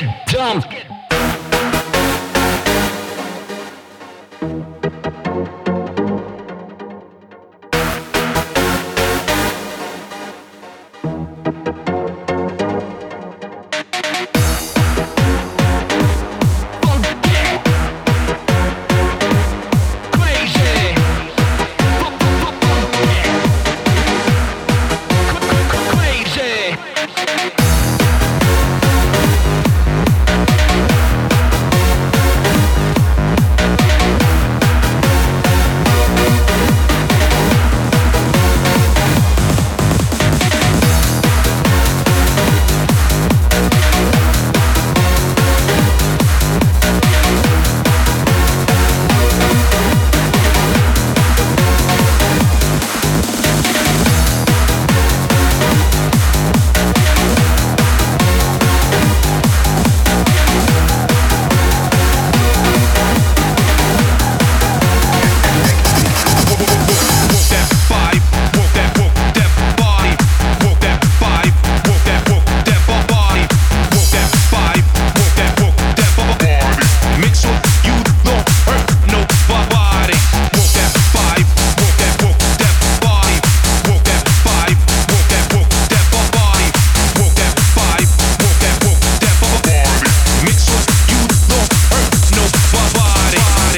get dumped.